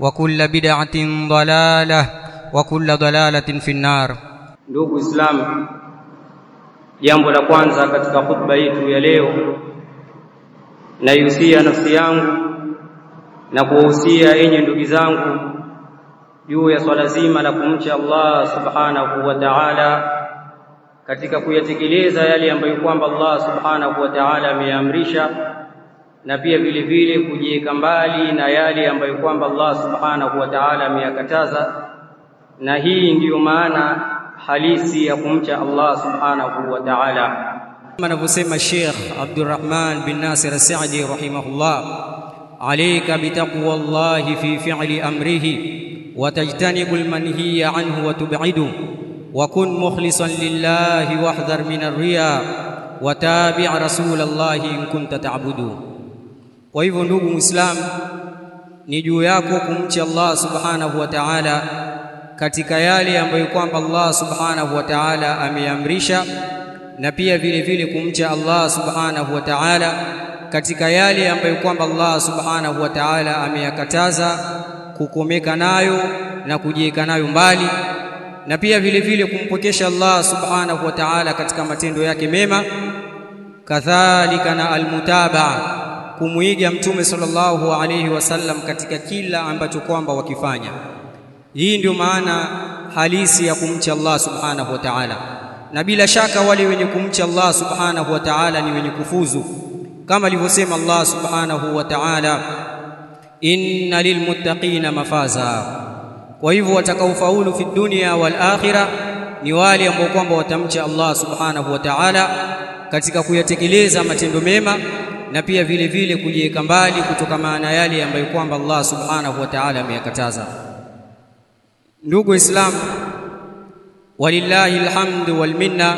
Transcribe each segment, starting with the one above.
وكل بدعة ضلالة وكل ضلالة في النار ndugu Islam jambo la kwanza katika khutba yetu ya leo naihusia nafsi yangu na kuwahusia enye ndugu zangu juu ya swala zima la kumcha Allah subhanahu wa ta'ala katika kuyatekeleza yale ambayo kwamba Allah subhanahu wa ta'ala ameamrisha na pia vile vile kujiweka mbali na yale ambayo kwamba Allah subhanahu wa ta'ala ameyakataza. Na hii ndiyo maana halisi ya kumcha Allah subhanahu wa ta'ala. Kama anavyosema Sheikh Abdurrahman bin Nasir As-Sa'di rahimahullah alayka bitaqwallahi fi fi'li amrihi wa tajtanibu almanhiya anhu wa tub'idu wa kun mukhlishan lillahi wahdhar min ar-riya wa tabi' rasulallahi in kunta ta'budu kwa hivyo ndugu muislam ni juu yako kumcha Allah subhanahu wa ta'ala katika yale ambayo kwamba Allah subhanahu wa ta'ala ameamrisha na pia vile vile kumcha Allah subhanahu wa ta'ala katika yale ambayo kwamba Allah subhanahu wa ta'ala ameyakataza kukomeka nayo na kujiweka nayo mbali na pia vile vile kumpokesha Allah subhanahu wa ta'ala katika matendo yake mema. Kadhalika na almutabaa kumwiga mtume sallallahu alayhi wasallam katika kila ambacho kwamba wakifanya. Hii ndio maana halisi ya kumcha Allah subhanahu wa ta'ala. Na bila shaka wale wenye kumcha Allah subhanahu wa ta'ala ni wenye kufuzu. Kama alivyosema Allah subhanahu wa ta'ala inna lilmuttaqina mafaza. Kwa hivyo watakaofaulu fi dunya wal akhirah ni wale ambao kwamba watamcha Allah subhanahu wa ta'ala katika kuyatekeleza matendo mema na pia vile vile kujiweka mbali kutoka maana yale ambayo kwamba Allah subhanahu wa ta'ala ameyakataza. Ndugu Waislamu, walillahi alhamdu wal minna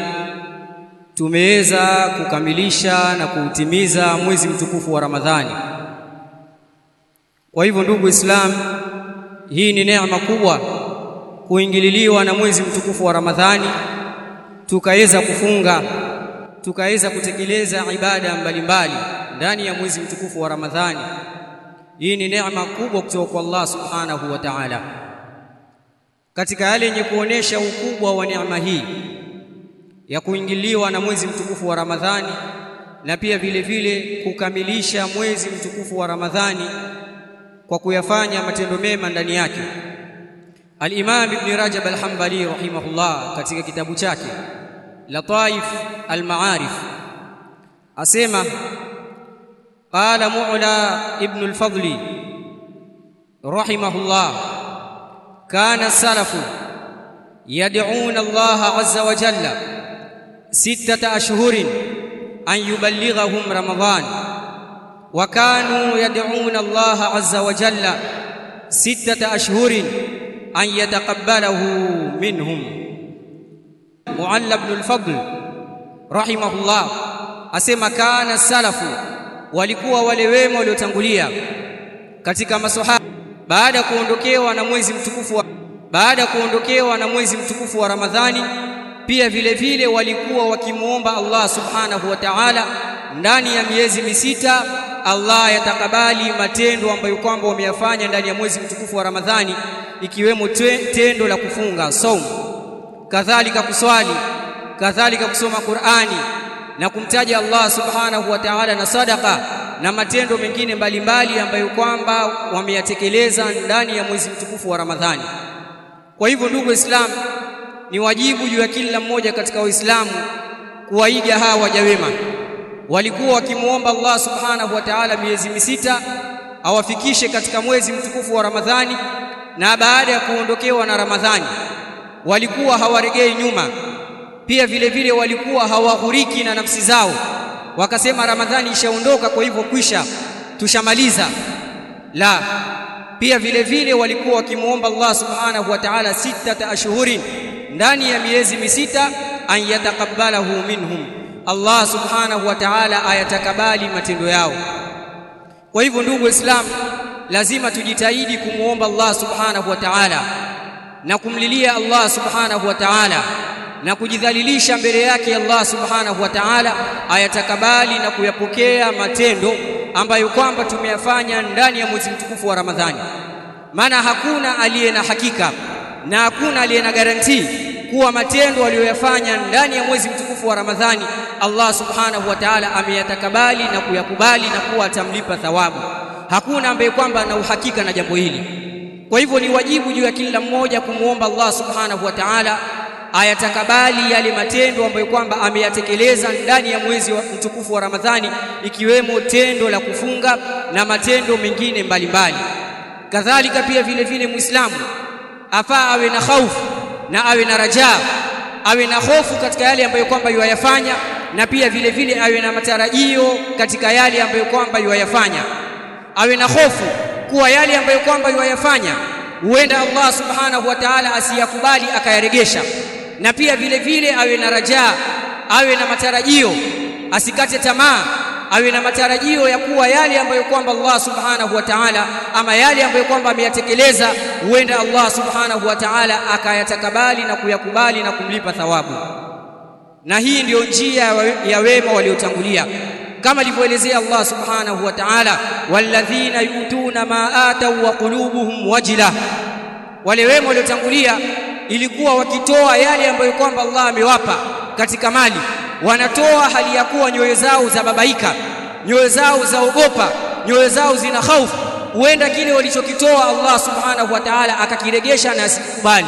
tumeweza kukamilisha na kuutimiza mwezi mtukufu wa Ramadhani. Kwa hivyo ndugu islam hii ni neema kubwa kuingililiwa na mwezi mtukufu wa Ramadhani tukaweza kufunga tukaweza kutekeleza ibada mbalimbali ndani ya mwezi mtukufu wa Ramadhani. Hii ni neema kubwa kutoka kwa Allah Subhanahu wa Ta'ala. Katika yale yenye kuonesha ukubwa wa neema hii ya kuingiliwa na mwezi mtukufu wa Ramadhani na pia vile vile kukamilisha mwezi mtukufu wa Ramadhani kwa kuyafanya matendo mema ndani yake. Al-Imam Ibn Rajab Al-Hanbali rahimahullah katika kitabu chake Lataif Al-Ma'arif asema قال معلى ابن الفضل رحمه الله كان السلف يدعون الله عز وجل ستة أشهر أن يبلغهم رمضان وكانوا يدعون الله عز وجل ستة أشهر أن يتقبله منهم معلى Mualla bin al-Fadl rahimahullah asema kana salafu, walikuwa wale wema waliotangulia katika maswahaba baada kuondokewa na mwezi mtukufu wa baada kuondokewa na mwezi mtukufu wa Ramadhani, pia vile vile walikuwa wakimwomba Allah subhanahu wa ta'ala ndani ya miezi misita Allah yatakabali matendo ambayo kwamba wameyafanya ndani ya mwezi mtukufu wa Ramadhani, ikiwemo tendo la kufunga saumu kadhalika kuswali kadhalika kusoma Qur'ani na kumtaja Allah subhanahu wa ta'ala na sadaka na matendo mengine mbalimbali ambayo kwamba wameyatekeleza ndani ya mwezi mtukufu wa Ramadhani. Kwa hivyo ndugu Waislamu ni wajibu juu ya kila mmoja katika Waislamu kuwaiga hawa wajawema walikuwa wakimuomba Allah subhanahu wa ta'ala miezi misita awafikishe katika mwezi mtukufu wa Ramadhani na baada ya kuondokewa na Ramadhani walikuwa hawaregei nyuma. Pia vile vile walikuwa hawaghuriki na nafsi zao. Wakasema Ramadhani ishaondoka kwa hivyo kwisha tushamaliza. La pia vile vile walikuwa wakimwomba Allah subhanahu wa ta'ala sita ashhurin ndani ya miezi misita an yataqabbalahu minhum. Allah subhanahu wa ta'ala ayatakabali matendo yao. Kwa hivyo ndugu waislamu lazima tujitahidi kumwomba Allah subhanahu wa ta'ala na kumlilia Allah subhanahu wa ta'ala na kujidhalilisha mbele yake Allah subhanahu wa ta'ala ayatakabali na kuyapokea matendo ambayo kwamba tumeyafanya ndani ya mwezi mtukufu wa Ramadhani. Maana hakuna aliye na hakika na hakuna aliye na garantii kuwa matendo aliyoyafanya ndani ya mwezi mtukufu wa Ramadhani Allah subhanahu wa ta'ala ameyatakabali na kuyakubali na kuwa atamlipa thawabu. Hakuna ambaye kwamba ana uhakika na jambo hili kwa hivyo ni wajibu juu ya kila mmoja kumwomba Allah subhanahu wa ta'ala ayatakabali yale matendo ambayo kwamba ameyatekeleza ndani ya mwezi wa mtukufu wa Ramadhani ikiwemo tendo la kufunga na matendo mengine mbalimbali. Kadhalika pia vile vile muislamu afaa awe na khaufu na awe na rajaa awe na hofu katika yale ambayo kwamba yuayafanya na pia vile vile awe na matarajio katika yale ambayo kwamba yuayafanya. Awe na hofu kuwa yale ambayo kwamba yuwayafanya huenda Allah subhanahu wa ta'ala asiyakubali akayaregesha. Na pia vile vile awe na rajaa awe na matarajio asikate tamaa awe na matarajio ya kuwa yale ambayo kwamba Allah subhanahu wa ta'ala ama yale ambayo kwamba ameyatekeleza huenda Allah subhanahu wa ta'ala akayatakabali na kuyakubali na kumlipa thawabu. Na hii ndiyo njia ya wema waliotangulia kama alivyoelezea Allah subhanahu wa ta'ala walladhina yutuna ma atau wa qulubuhum wajila. Wale wema waliotangulia ilikuwa wakitoa yale ambayo kwamba Allah amewapa katika mali. Wanatoa hali ya kuwa nyoyo zao za babaika nyoyo zao za zaogopa nyoyo zao zina hofu huenda kile walichokitoa Allah subhanahu wa ta'ala akakiregesha na asikubali.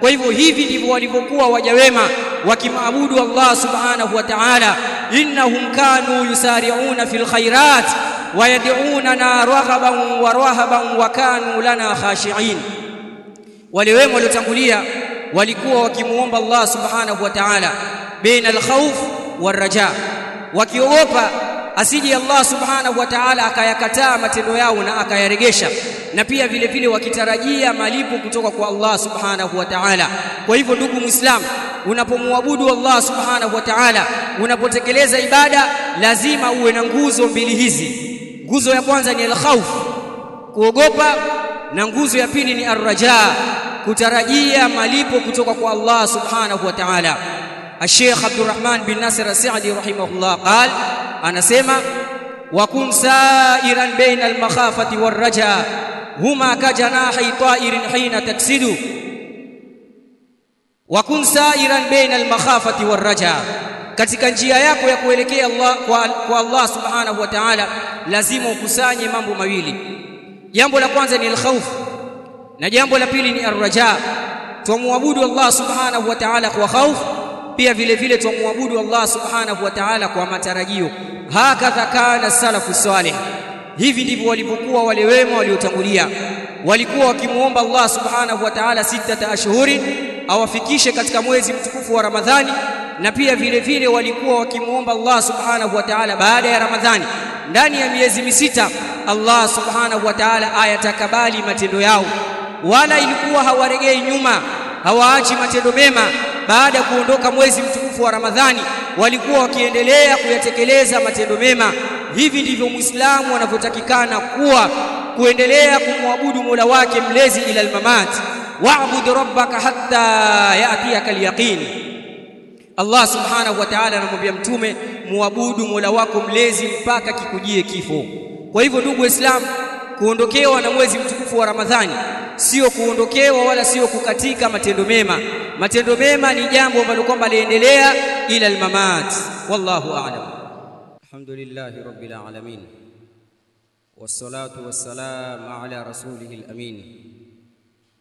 Kwa hivyo hivi ndivyo walivyokuwa waja wema wakimaabudu Allah subhanahu wa ta'ala innahum kanu yusari'una fil khairat wa yad'unana raghaban wa rahaban wa kanu lana khashi'in. Wale wema waliotangulia walikuwa wakimuomba Allah subhanahu wa ta'ala baina al-khawf war-raja wakiogopa asije Allah subhanahu wa ta'ala akayakataa matendo yao na akayaregesha. Na pia vile vile wakitarajia malipo kutoka kwa Allah subhanahu wa ta'ala. Kwa hivyo ndugu Muislamu, unapomwabudu Allah subhanahu wa ta'ala unapotekeleza ibada lazima uwe na nguzo mbili hizi. Nguzo ya kwanza ni al-khawf kuogopa na nguzo ya pili ni ar-raja kutarajia malipo kutoka kwa Allah subhanahu wa ta'ala Sheikh Abdurrahman bin Nasir As-Sa'di rahimahullah qal, anasema wa kun sa'iran baina al-makhafati war-raja huma ka janahi ta'irin hina taksidu. Wa kun sa'iran baina al-makhafati katika njia yako ya kuelekea Allah kwa, kwa Allah subhanahu wa ta'ala lazima ukusanye mambo mawili. Jambo la kwanza ni al-khawf na jambo la pili ni ar-raja. Allah subhanahu wa ta'ala kwa khawfu pia vile vile tumwabudu Allah subhanahu wa ta'ala kwa matarajio. Hakadha kana salafu salih. Hivi ndivyo walivyokuwa wale wema waliotangulia. Walikuwa wakimuomba Allah subhanahu wa ta'ala sita ashhuri awafikishe katika mwezi mtukufu wa Ramadhani na pia vile vile walikuwa wakimuomba Allah subhanahu wa ta'ala baada ya Ramadhani. Ndani ya miezi misita Allah subhanahu wa ta'ala ayatakabali matendo yao. Wala ilikuwa hawaregei nyuma hawaachi matendo mema baada ya kuondoka mwezi mtukufu wa Ramadhani walikuwa wakiendelea kuyatekeleza matendo mema. Hivi ndivyo muislamu anavyotakikana kuwa kuendelea kumwabudu Mola wake mlezi ila almamat wa'bud rabbaka hatta ya'tiyaka alyaqin. Allah subhanahu wa ta'ala anamwambia mtume muabudu Mola wako mlezi mpaka kikujie kifo. Kwa hivyo ndugu waislamu kuondokewa na mwezi mtukufu wa Ramadhani sio kuondokewa wala sio kukatika matendo mema matendo mema ni jambo ambalo kwamba liendelea ila almamat wallahu a'lam alhamdulillahi rabbil alamin wassalatu wassalamu ala rasulihil amin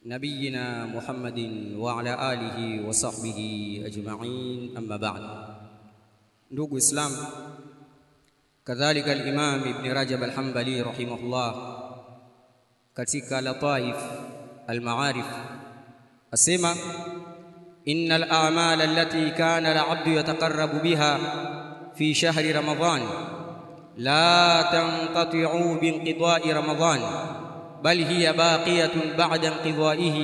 نبينا محمد وعلى آله وصحبه أجمعين أما بعد ndugu islam kadhalika al-imam ibn rajab al-hanbali rahimahullah katika lataif al-ma'arif asema innal الأعمال التي kana العبد يتقرب بها biha fi shahri ramadan la بانقضاء رمضان بل ramadan bal hiya انقضائه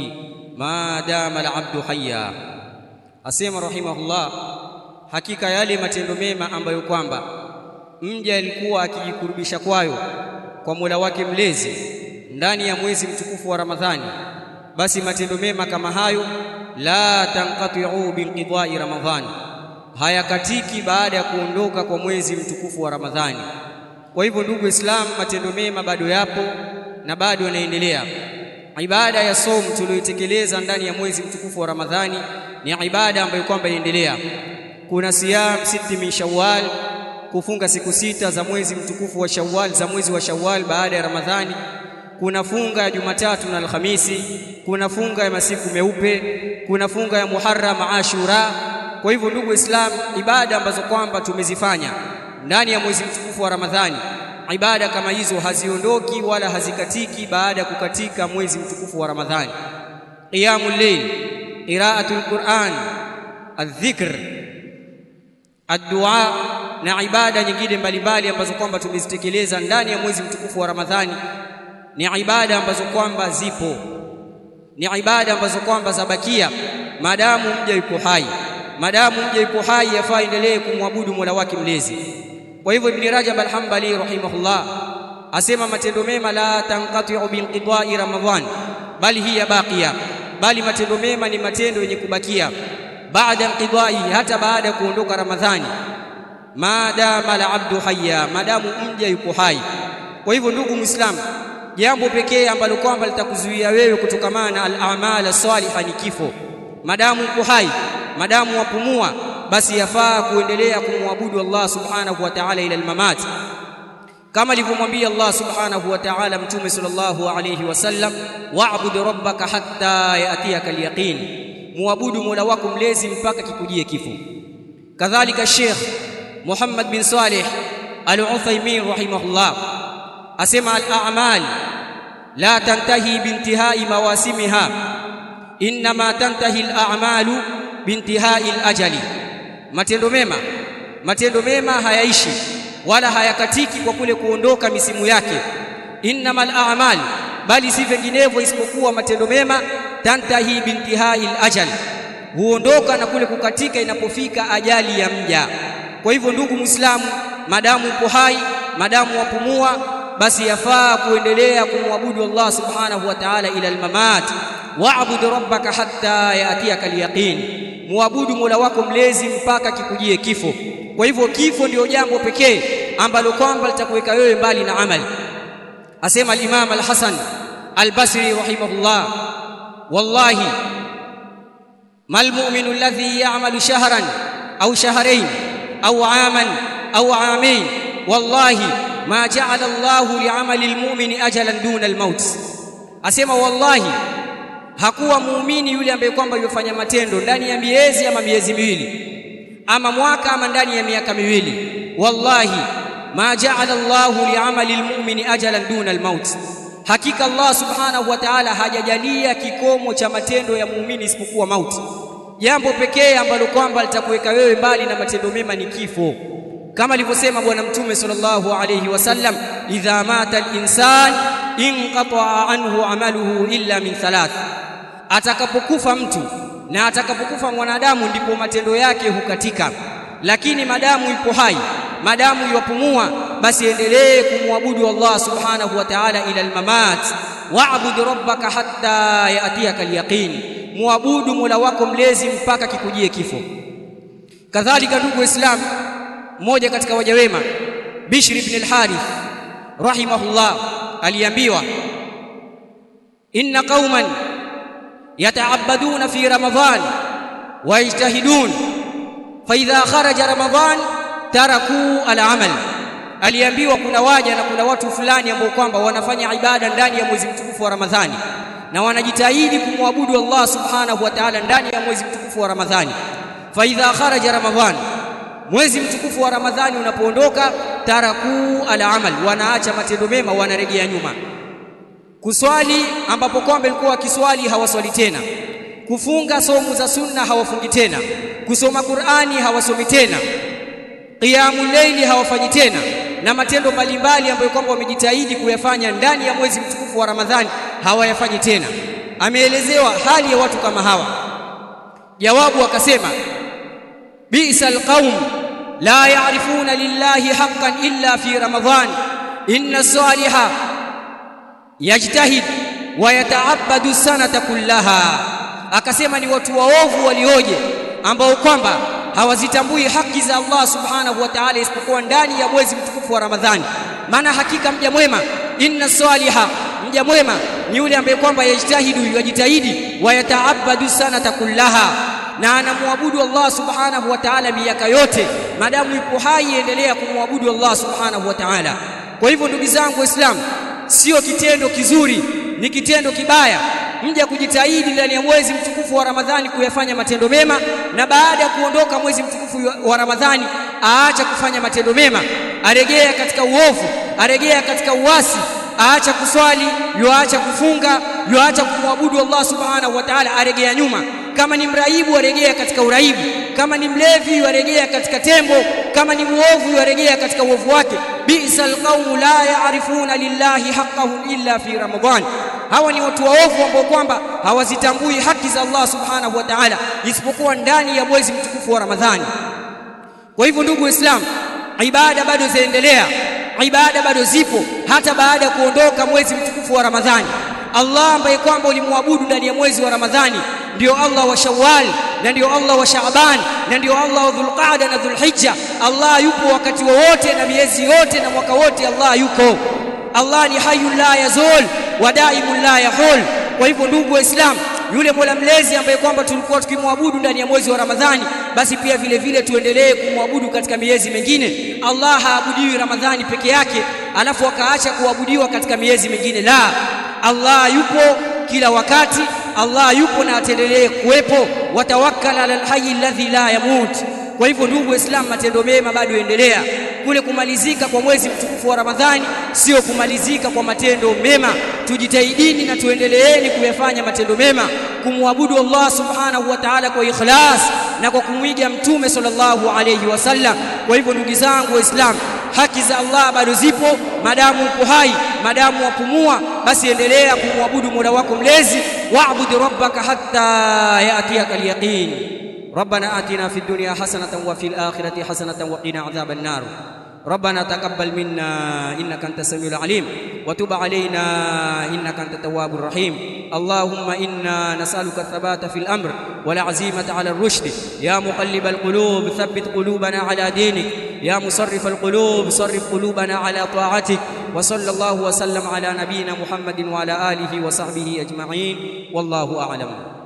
ما دام العبد حيا أسيم رحمه الله hakika yale matendo mema ambayo kwamba mja alikuwa akijikurubisha kwayo kwa Mola wake mlezi ndani ya mwezi mtukufu wa Ramadhani basi matendo mema kama hayo la tanqati'u binqidha'i Ramadhani hayakatiki baada ya kuondoka kwa mwezi mtukufu wa Ramadhani. Kwa hivyo ndugu Islam matendo mema bado yapo na bado yanaendelea. Ibada ya somu tuliyoitekeleza ndani ya mwezi mtukufu wa Ramadhani ni ibada ambayo kwamba inaendelea. Kuna siyam siti min Shawwal kufunga siku sita za mwezi mtukufu wa Shawwal za mwezi wa Shawwal baada ya Ramadhani. Kuna funga ya Jumatatu na Alhamisi kuna funga ya masiku meupe kuna funga ya Muharram Ashura. Kwa hivyo ndugu Islam ibada ambazo kwamba tumezifanya ndani ya mwezi mtukufu wa Ramadhani ibada kama hizo haziondoki wala hazikatiki baada ya kukatika mwezi mtukufu wa Ramadhani. Qiyamul layl qira'atul Qur'an adh-dhikr ad-du'a na ibada nyingine mbalimbali ambazo kwamba tumezitekeleza ndani ya mwezi mtukufu wa Ramadhani ni ibada ambazo kwamba zipo ni ibada ambazo kwamba zabakia. Madamu mja yuko hai. Madamu mja yuko hai yafaa endelee kumwabudu Mola wake mlezi. Kwa hivyo Ibn Rajab Alhambali rahimahullah asema matendo mema la tanqati'u binqita'i Ramadhan bali hiya baqiya bali matendo mema ni matendo yenye kubakia. Baada inqidai hata baada ya kuondoka Ramadhani. Madama al-abdu hayya. Madamu mja yuko hai. Kwa hivyo ndugu muislamu jambo pekee ambalo kwamba litakuzuia wewe kutokamana na al-a'mal as-salihah ni kifo. Madamu uko hai madamu wapumua basi yafaa kuendelea kumwabudu Allah subhanahu wa ta'ala ila al-mamat. Kama alivyomwambia Allah subhanahu wa ta'ala mtume sallallahu alayhi wasallam wa'bud rabbaka hatta ya'tiyaka al-yaqin. Muabudu Mola wako mlezi mpaka kikujie kifo. Kadhalika Sheikh Muhammad bin Saleh Al-Uthaymeen rahimahullah asema al-a'mal la tantahi bintihai mawasimiha inma tantahi al-a'malu bintihai al-ajali. Matendo mema matendo mema hayaishi wala hayakatiki kwa kule kuondoka misimu yake. Innamal a'mal bali si vinginevyo isipokuwa matendo mema tantahi bintihai ajal huondoka na kule kukatika inapofika ajali ya mja. Kwa hivyo ndugu muislamu madamu upo hai madamu wapumua basi yafaa kuendelea kumwabudu Allah subhanahu wa ta'ala ila almamat. Wa'bud rabbaka hatta ya'tiyaka alyaqin. Muabudu Mola wako mlezi mpaka kikujie kifo. Kwa hivyo kifo ndio jambo pekee ambalo kwamba litakuweka wewe mbali na amali. Asema al-Imam al-Hasan al-Basri rahimahullah wallahi mal mu'minu alladhi ya'malu shahran au shahrayn au 'aman au 'amayn wallahi ma ja'ala Allahu li'amali al-mu'mini ajalan duna al-maut. Asema wallahi hakuwa muumini yule ambaye kwamba yofanya matendo ndani ya miezi ama miezi miwili ama mwaka ama ndani ya miaka miwili. Wallahi ma ja'ala Allahu li'amali al-mu'mini ajalan duna al-maut. Hakika Allah subhanahu wa ta'ala hajajalia kikomo cha matendo ya muumini isipokuwa mauti. Jambo pekee ambalo kwamba litakuweka wewe mbali na matendo mema ni kifo kama alivyosema bwana mtume sallallahu alayhi wasallam idha mata al-insan inqata'a anhu amaluhu illa min thalath. Atakapokufa mtu na atakapokufa mwanadamu ndipo matendo yake hukatika. Lakini madamu ipo hai madamu yupumua basi endelee kumwabudu Allah subhanahu wa ta'ala ila almamat. Wa'bud rabbaka hatta yatiyaka alyaqin. Muabudu mola wako mlezi mpaka kikujie kifo. Kadhalika ndugu waislamu mmoja katika waja wema Bishr ibn al-Harith rahimahullah aliambiwa inna qauman yata'abbaduna fi ramadhan wa yajtahidun fa idha kharaja ramadhan taraku al-amal. Aliambiwa kuna waja na kuna watu fulani ambao kwamba wanafanya ibada ndani ya mwezi mtukufu wa Ramadhani na wanajitahidi kumwabudu Allah subhanahu wa ta'ala ndani ya mwezi mtukufu wa Ramadhani. Fa idha kharaja ramadhan mwezi mtukufu wa Ramadhani unapoondoka tarakuu al-amal wanaacha matendo mema wanarejea nyuma. Kuswali ambapo kwamba walikuwa wakiswali hawaswali tena. Kufunga somu za sunna hawafungi tena. Kusoma Qur'ani hawasomi tena. Qiyamul layli hawafanyi tena. Na matendo mbalimbali ambayo kwamba wamejitahidi kuyafanya ndani ya mwezi mtukufu wa Ramadhani hawayafanyi tena. Ameelezewa hali ya watu kama hawa. Jawabu akasema bi'sal alqaum la ya'rifuna lillahi haqqan illa fi ramadhan. Inna saliha yajtahid wa yata'abbadu sanata kullaha. Akasema ni watu waovu walioje ambao kwamba hawazitambui haki za Allah subhanahu wa ta'ala isipokuwa ndani ya mwezi mtukufu wa Ramadhani maana hakika mja mwema inna saliha mja mwema ni yule ambaye kwamba yajtahidu yajitahidi wa yataabadu sanata kullaha na anamwabudu Allah subhanahu wa ta'ala miaka yote. Madamu ipo hai endelea kumwabudu Allah subhanahu wa ta'ala. Kwa hivyo ndugu zangu waislamu sio kitendo kizuri ni kitendo kibaya. Mja kujitahidi ndani ya mwezi mtukufu wa Ramadhani kuyafanya matendo mema na baada ya kuondoka mwezi mtukufu wa Ramadhani aacha kufanya matendo mema. Aregea katika uovu aregea katika uasi aacha kuswali yuacha kufunga yuacha kumwabudu Allah subhanahu wa ta'ala arejea nyuma kama ni mraibu arejea katika uraibu kama ni mlevi arejea katika tembo kama ni muovu arejea katika uovu wake bi'sal qaumu la yaarifuna lillahi haqqahu illa fi ramadhan hawa ni watu waovu ambao kwamba hawazitambui haki za Allah subhanahu wa ta'ala isipokuwa ndani ya mwezi mtukufu wa Ramadhani. Kwa hivyo ndugu waislamu ibada bado zaendelea ibada bado zipo hata baada ya kuondoka mwezi mtukufu wa Ramadhani. Allah ambaye kwamba ulimwabudu ndani ya mwezi wa Ramadhani ndio Allah wa Shawwal na ndio Allah wa Shaaban na ndio Allah wa Dhulqaada na Dhulhijja. Allah yupo wakati wowote na miezi yote na mwaka wote Allah yuko Allah ni hayyul la yazul wa daimul la yahul. Kwa hivyo ndugu waislamu yule Mola mlezi ambaye kwamba tulikuwa tukimwabudu ndani ya mwezi wa Ramadhani basi pia vile vile tuendelee kumwabudu katika miezi mingine. Allah haabudiwi Ramadhani peke yake alafu akaacha kuabudiwa katika miezi mingine. La Allah yupo kila wakati Allah yupo na atendelee kuwepo. Watawakkal ala alhayy alladhi la yamut. Kwa hivyo ndugu waislamu matendo mema bado endelea kule kumalizika kwa mwezi mtukufu wa Ramadhani sio kumalizika kwa matendo mema. Tujitahidini na tuendeleeni kuyafanya matendo mema. Kumwabudu Allah subhanahu wa ta'ala kwa ikhlas na kwa kumwiga mtume sallallahu alayhi wasallam kwa hivyo ndugu zangu waislamu haki za Allah bado zipo madamu uko hai madamu wapumua basi endelea kumwabudu Mola wako mlezi wa'bud rabbaka hatta ya'tiyaka al-yaqin. ربنا آتنا في الدنيا حسنة وفي الآخرة حسنة وقنا عذاب النار ربنا تقبل منا إنك أنت السميع العليم وتب علينا إنك أنت التواب الرحيم اللهم إنا نسألك الثبات في الأمر والعزيمة على الرشد يا مقلب القلوب ثبت قلوبنا على دينك يا مصرف القلوب صرف قلوبنا على طاعتك. وصلى الله وسلم على نبينا محمد وعلى آله وصحبه أجمعين. والله أعلم.